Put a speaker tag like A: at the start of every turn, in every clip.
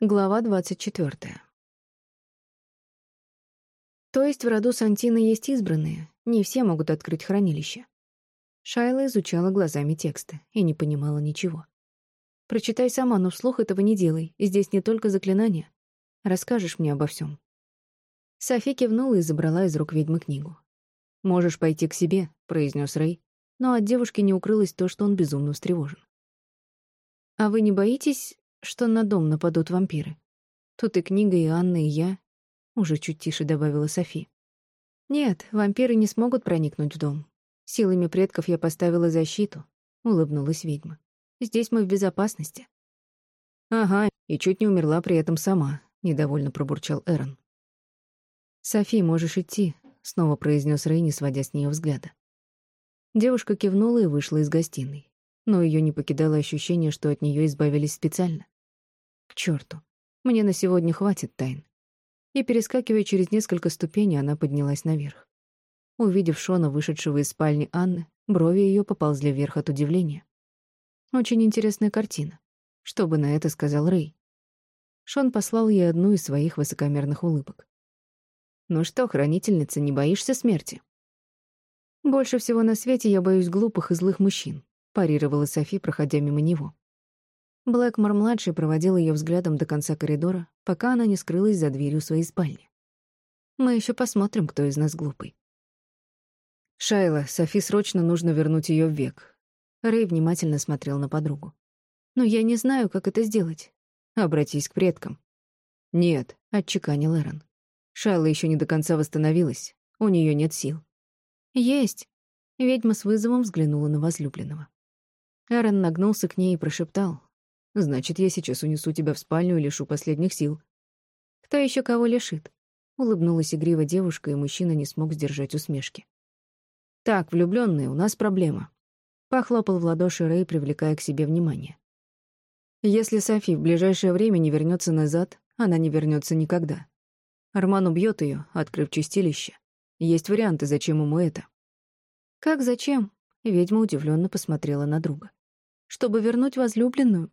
A: Глава двадцать четвертая. То есть в роду Сантина есть избранные, не все могут открыть хранилище. Шайла изучала глазами тексты и не понимала ничего. Прочитай сама, но вслух этого не делай, здесь не только заклинания. Расскажешь мне обо всем. Софи кивнула и забрала из рук ведьмы книгу. «Можешь пойти к себе», — произнес Рэй, но от девушки не укрылось то, что он безумно встревожен. «А вы не боитесь, что на дом нападут вампиры? Тут и книга, и Анна, и я», — уже чуть тише добавила Софи. «Нет, вампиры не смогут проникнуть в дом. Силами предков я поставила защиту», — улыбнулась ведьма. «Здесь мы в безопасности». «Ага, и чуть не умерла при этом сама», — недовольно пробурчал Эрон. «Софи, можешь идти», — снова произнес Рэй, не сводя с нее взгляда. Девушка кивнула и вышла из гостиной, но ее не покидало ощущение, что от нее избавились специально. К черту, мне на сегодня хватит тайн. И, перескакивая через несколько ступеней, она поднялась наверх. Увидев Шона, вышедшего из спальни Анны, брови ее поползли вверх от удивления. Очень интересная картина. Что бы на это сказал Рэй? Шон послал ей одну из своих высокомерных улыбок. «Ну что, хранительница, не боишься смерти?» «Больше всего на свете я боюсь глупых и злых мужчин», — парировала Софи, проходя мимо него. Блэкмор-младший проводил ее взглядом до конца коридора, пока она не скрылась за дверью своей спальни. «Мы еще посмотрим, кто из нас глупый». «Шайла, Софи срочно нужно вернуть ее в век». Рэй внимательно смотрел на подругу. «Но я не знаю, как это сделать. Обратись к предкам». «Нет», — отчеканил Эрон. Шайла еще не до конца восстановилась. У нее нет сил. «Есть!» Ведьма с вызовом взглянула на возлюбленного. Эрон нагнулся к ней и прошептал. «Значит, я сейчас унесу тебя в спальню и лишу последних сил». «Кто еще кого лишит?» Улыбнулась игриво девушка, и мужчина не смог сдержать усмешки. «Так, влюбленные, у нас проблема». Похлопал в ладоши Рэй, привлекая к себе внимание. «Если Софи в ближайшее время не вернется назад, она не вернется никогда. Арман убьет ее, открыв чистилище. Есть варианты, зачем ему это. Как зачем? Ведьма удивленно посмотрела на друга. Чтобы вернуть возлюбленную?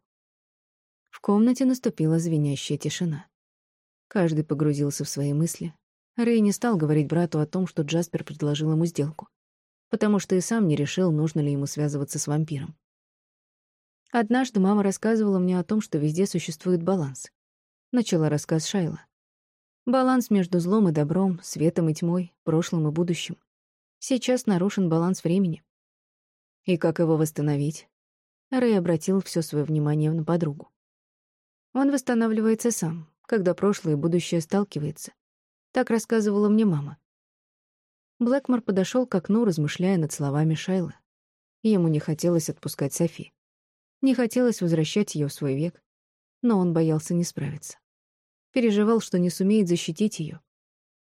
A: В комнате наступила звенящая тишина. Каждый погрузился в свои мысли. Рэй не стал говорить брату о том, что Джаспер предложил ему сделку, потому что и сам не решил, нужно ли ему связываться с вампиром. Однажды мама рассказывала мне о том, что везде существует баланс. Начала рассказ Шайла. Баланс между злом и добром, светом и тьмой, прошлым и будущим. Сейчас нарушен баланс времени. И как его восстановить? Рэй обратил все свое внимание на подругу. Он восстанавливается сам, когда прошлое и будущее сталкиваются. Так рассказывала мне мама. Блэкмор подошел к окну, размышляя над словами Шайлы. Ему не хотелось отпускать Софи. Не хотелось возвращать ее в свой век, но он боялся не справиться. Переживал, что не сумеет защитить ее.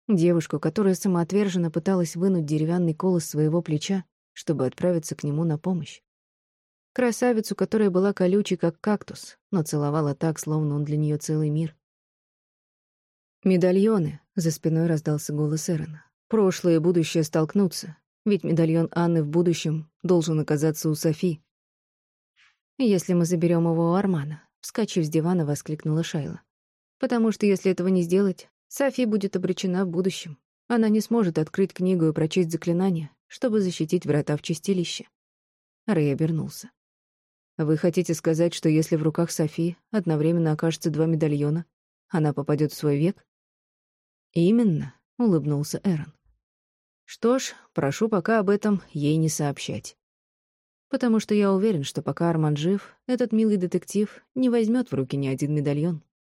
A: Девушку, которая самоотверженно пыталась вынуть деревянный кол из своего плеча, чтобы отправиться к нему на помощь. Красавицу, которая была колючей, как кактус, но целовала так, словно он для нее целый мир. «Медальоны», — за спиной раздался голос Эрона. «Прошлое и будущее столкнутся, ведь медальон Анны в будущем должен оказаться у Софи». «Если мы заберем его у Армана», — вскочив с дивана, воскликнула Шайла. Потому что если этого не сделать, Софи будет обречена в будущем. Она не сможет открыть книгу и прочесть заклинания, чтобы защитить врата в чистилище. Рэй обернулся. «Вы хотите сказать, что если в руках Софи одновременно окажется два медальона, она попадет в свой век?» «Именно», — улыбнулся Эрон. «Что ж, прошу пока об этом ей не сообщать. Потому что я уверен, что пока Арман жив, этот милый детектив не возьмет в руки ни один медальон».